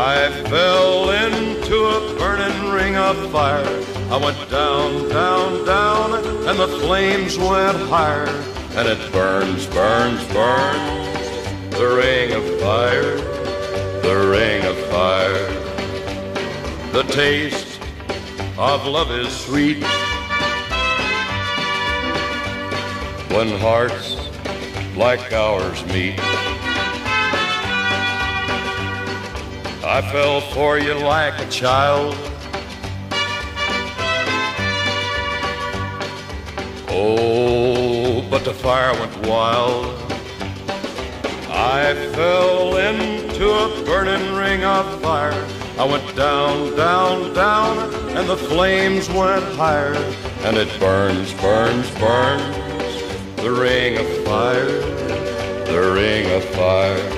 I fell into a burning ring of fire. I went down, down, down, and the flames went higher. And it burns, burns, burns, the ring of fire, the ring of fire. The taste of love is sweet when hearts like ours meet. I fell for you like a child. Oh, but the fire went wild. I fell into a burning ring of fire. I went down, down, down, and the flames went higher. And it burns, burns, burns, the ring of fire, the ring of fire.